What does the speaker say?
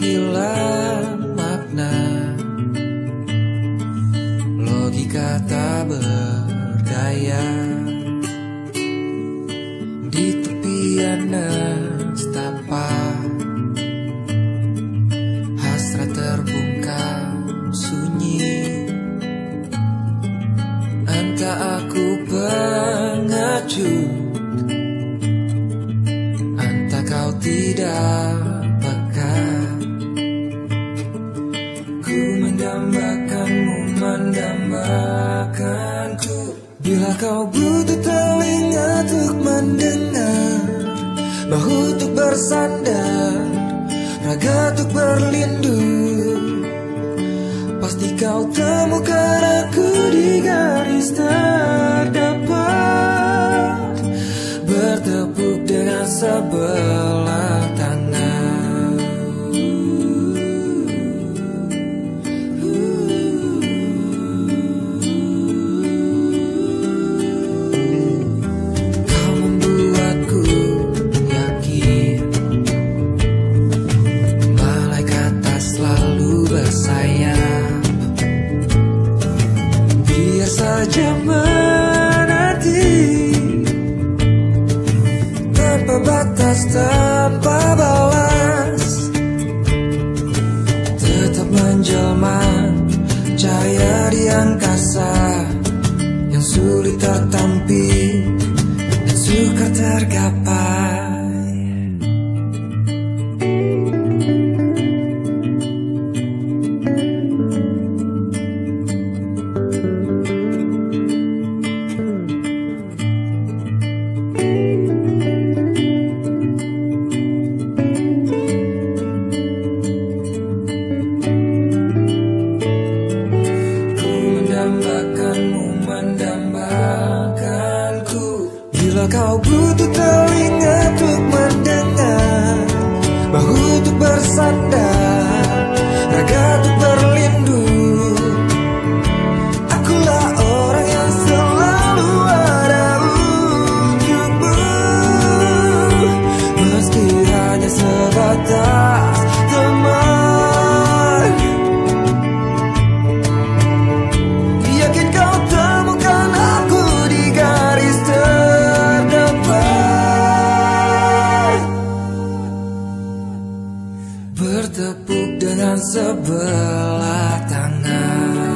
hilang makna. Logika tak berdaya. Di tepian nestapa Hasrat terbungkam sunyi. Entah aku pengacu. Bila kau butuh telinga untuk mendengar Bahu untuk bersandar Raga untuk berlindung Pasti kau temukan aku di garis terdepan. Bertepuk dengan sebelah tangan Saja menanti Tanpa batas, tanpa balas. Tetap menjelma Cahaya di angkasa Yang sulit tertampi Dan sukar tergapai Bila kau butuh telinga untuk mendengar Bahu untuk bersandar sebelah tangan